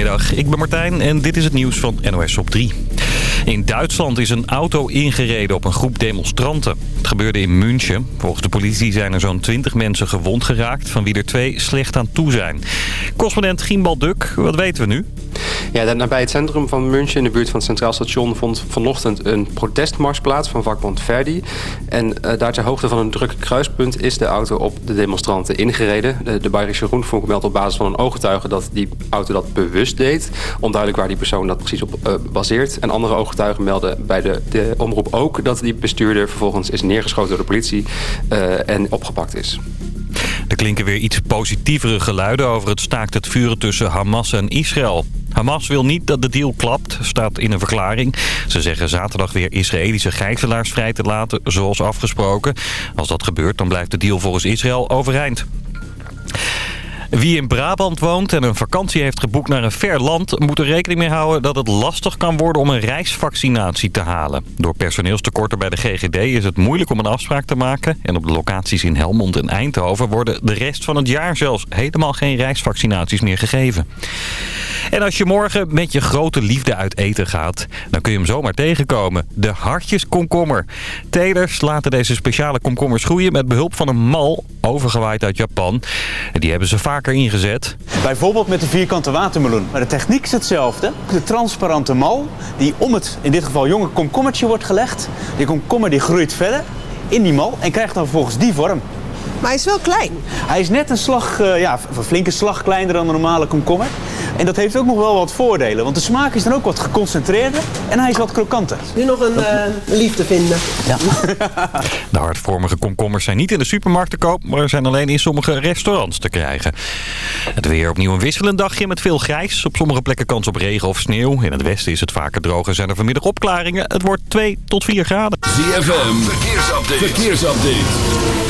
Goedemiddag, ik ben Martijn en dit is het nieuws van NOS op 3. In Duitsland is een auto ingereden op een groep demonstranten. Het gebeurde in München. Volgens de politie zijn er zo'n 20 mensen gewond geraakt... van wie er twee slecht aan toe zijn. Correspondent Gimbal Duk, wat weten we nu? Ja, het centrum van München, in de buurt van het Centraal Station... vond vanochtend een protestmars plaats van vakbond Verdi. En uh, daar ter hoogte van een druk kruispunt is de auto op de demonstranten ingereden. De, de Bayerische Rundfunk meldt op basis van een ooggetuige... dat die auto dat bewust deed. Onduidelijk waar die persoon dat precies op uh, baseert. En andere ooggetuigen melden bij de, de omroep ook... dat die bestuurder vervolgens is neergeschoten door de politie uh, en opgepakt is. Er klinken weer iets positievere geluiden over het staakt het vuren tussen Hamas en Israël. Hamas wil niet dat de deal klapt, staat in een verklaring. Ze zeggen zaterdag weer Israëlische gijzelaars vrij te laten, zoals afgesproken. Als dat gebeurt, dan blijft de deal volgens Israël overeind. Wie in Brabant woont en een vakantie heeft geboekt naar een ver land... moet er rekening mee houden dat het lastig kan worden om een reisvaccinatie te halen. Door personeelstekorten bij de GGD is het moeilijk om een afspraak te maken. En op de locaties in Helmond en Eindhoven worden de rest van het jaar zelfs helemaal geen reisvaccinaties meer gegeven. En als je morgen met je grote liefde uit eten gaat, dan kun je hem zomaar tegenkomen. De hartjeskomkommer. Telers laten deze speciale komkommers groeien met behulp van een mal, overgewaaid uit Japan. Die hebben ze ingezet. Bijvoorbeeld met de vierkante watermeloen. Maar de techniek is hetzelfde. De transparante mal die om het, in dit geval jonge komkommertje wordt gelegd. Die komkommer die groeit verder in die mal en krijgt dan vervolgens die vorm. Maar hij is wel klein. Hij is net een slag, uh, ja, een flinke slag kleiner dan een normale komkommer. En dat heeft ook nog wel wat voordelen. Want de smaak is dan ook wat geconcentreerder en hij is wat krokanter. Nu nog een uh, liefde vinden. Ja. de hartvormige komkommers zijn niet in de supermarkt te koop... maar zijn alleen in sommige restaurants te krijgen. Het weer opnieuw een wisselend dagje met veel grijs. Op sommige plekken kans op regen of sneeuw. In het westen is het vaker droger. Zijn er vanmiddag opklaringen. Het wordt 2 tot 4 graden. ZFM, verkeersupdate. verkeersupdate.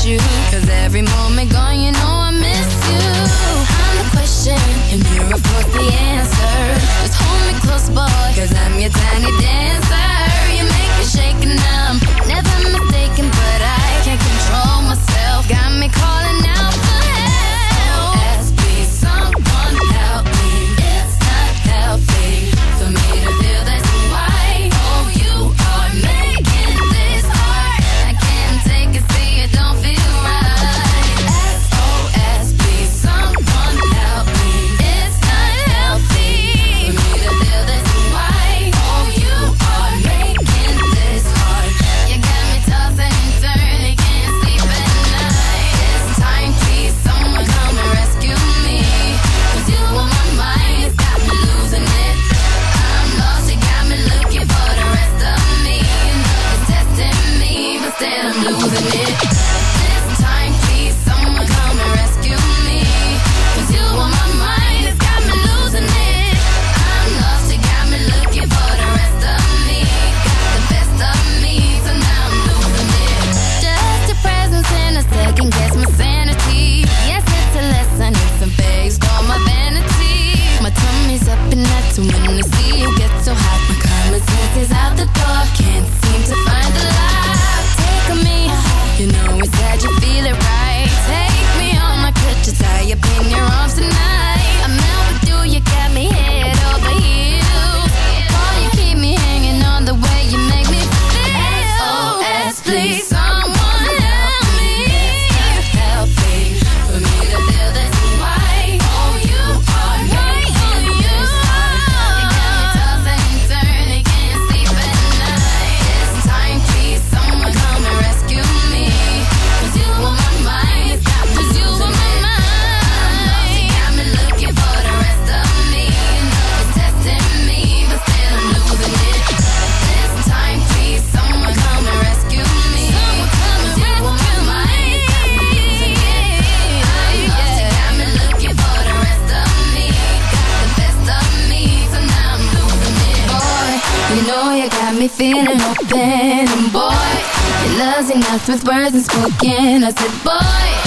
Cause every moment gone, you know I miss you. I'm the question, and you're of course the answer. Just hold me close, boy, cause I'm your tiny dancer. feeling open, and boy, your love's enough with words unspoken. I said, boy.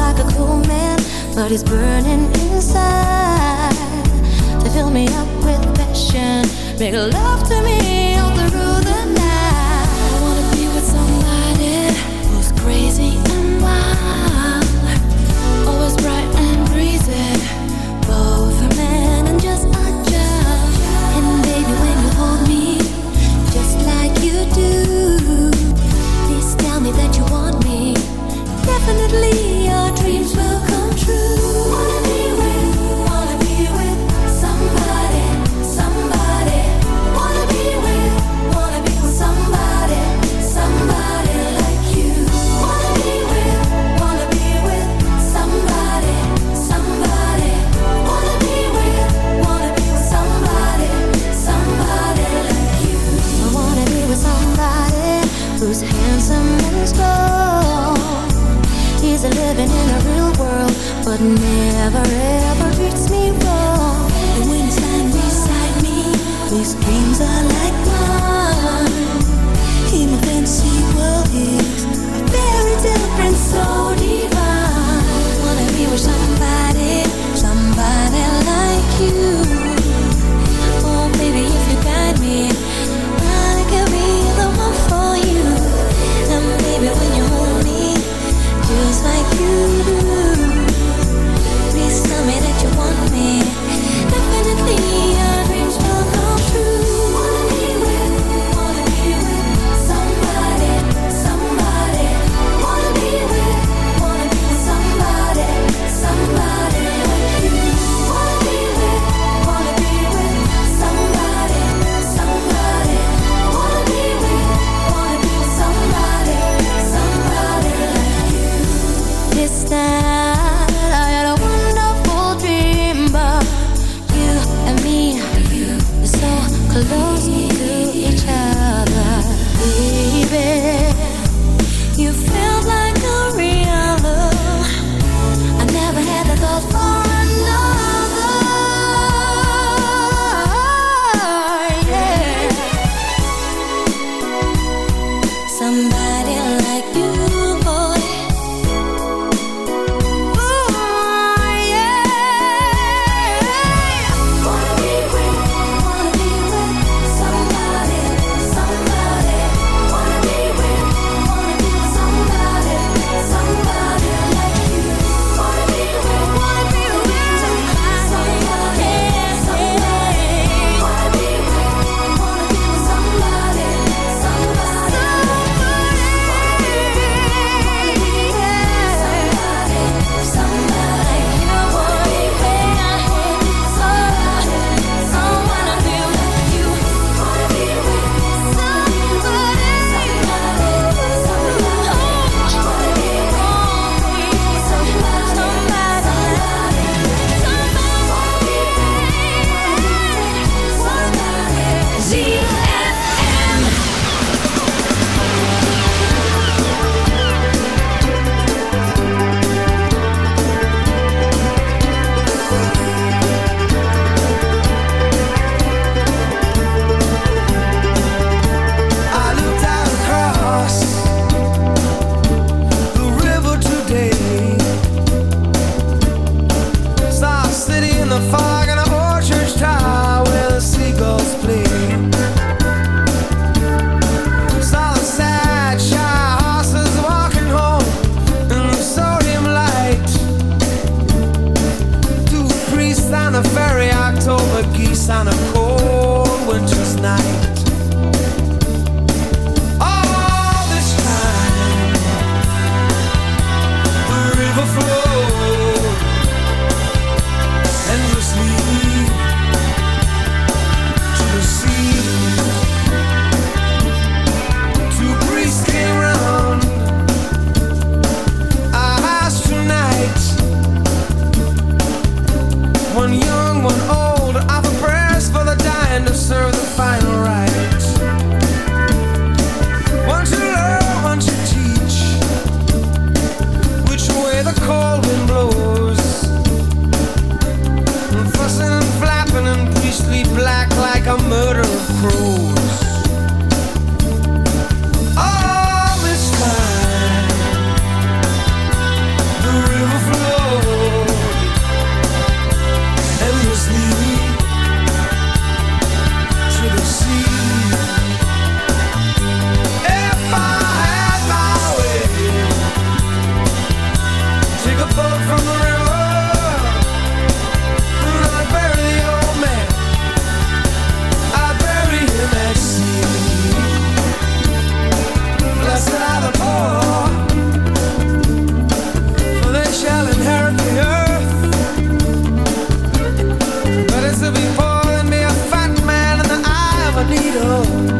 like a cool man, but he's burning inside. To fill me up with passion, make love to me. show.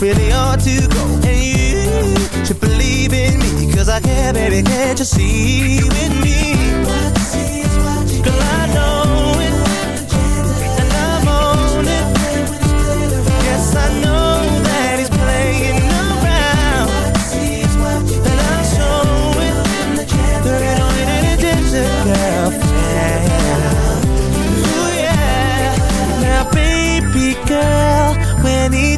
really ought to go. And you should believe in me, cause I care, baby, can't you see with me? What you see is what you Girl, I know it, and I'm on it. Yes, I know. girl, when he.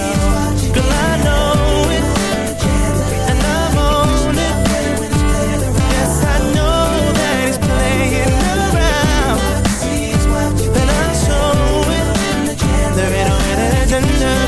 surrender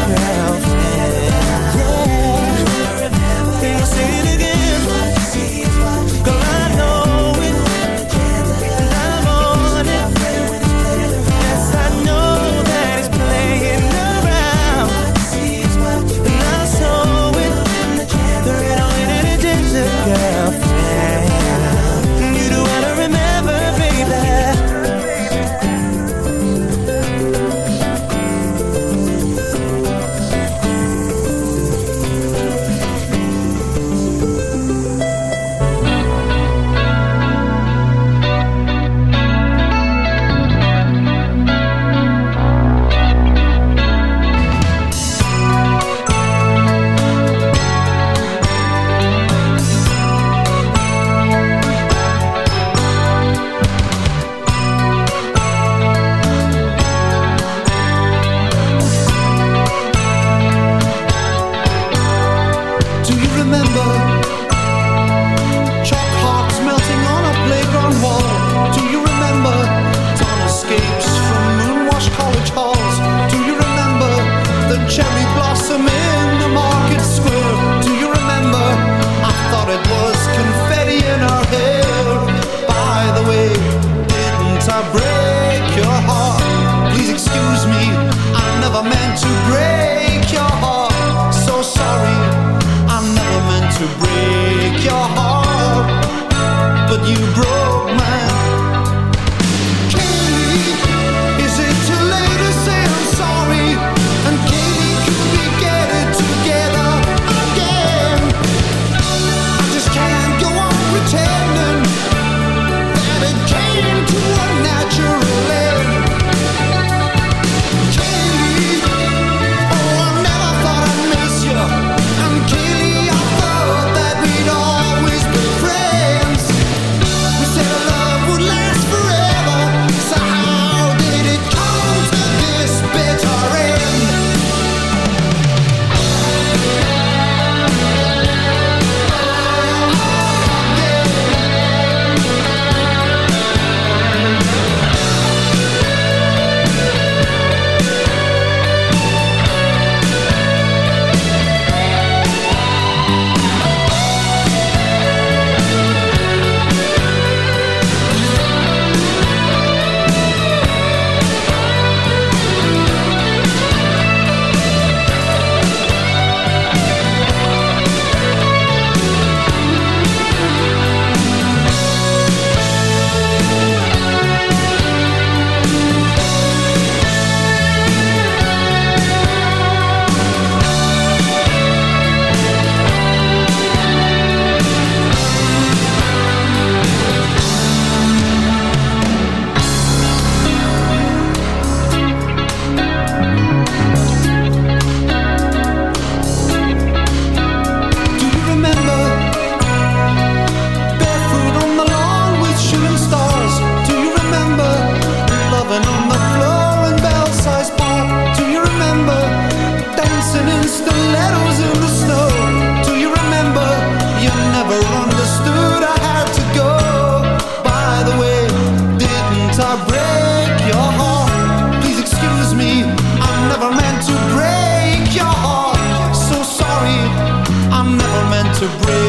to bring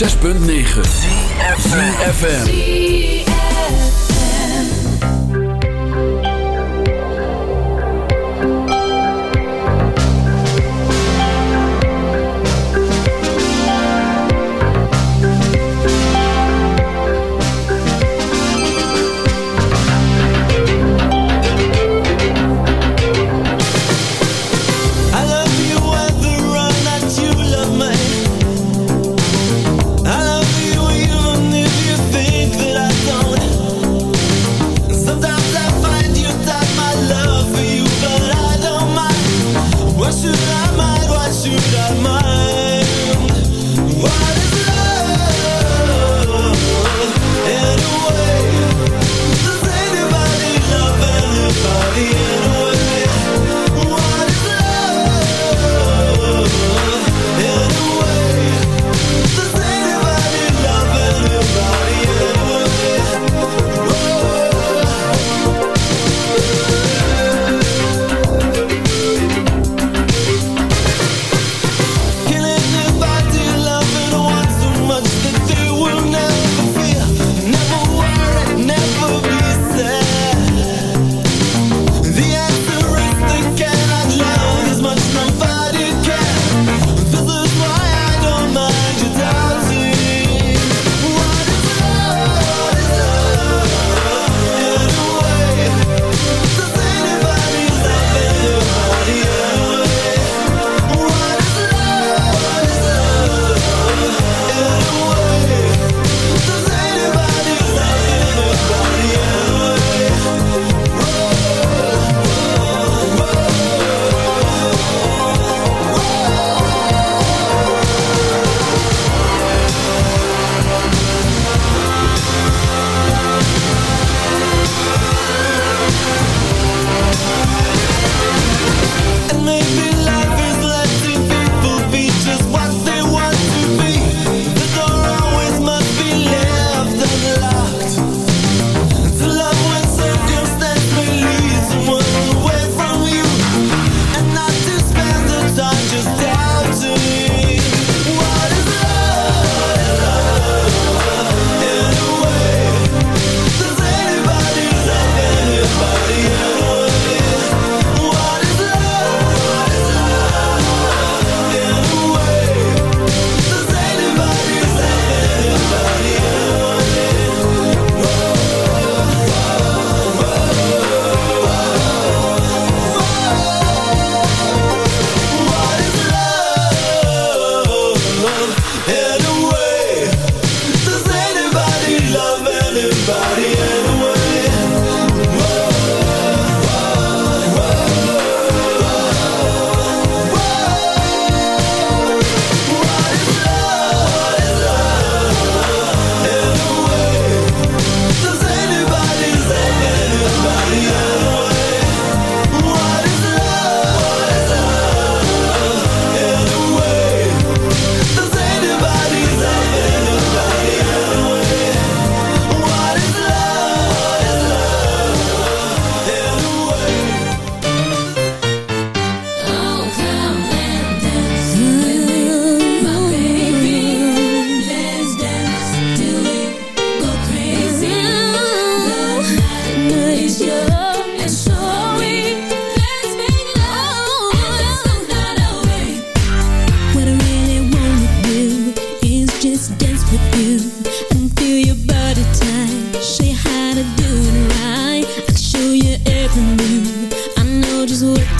106.9 FM. preciso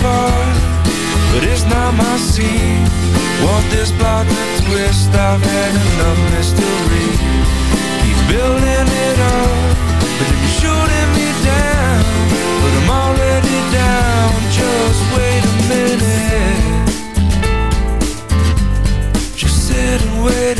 playing but it's not my scene. Want this plot to twist? I've had enough mystery. Keep building it up, but then you're shooting me down. But I'm already down. Just wait a minute. Just sit and wait